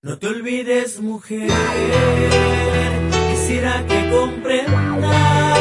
No te olvides, mujer, quisiera que comprendas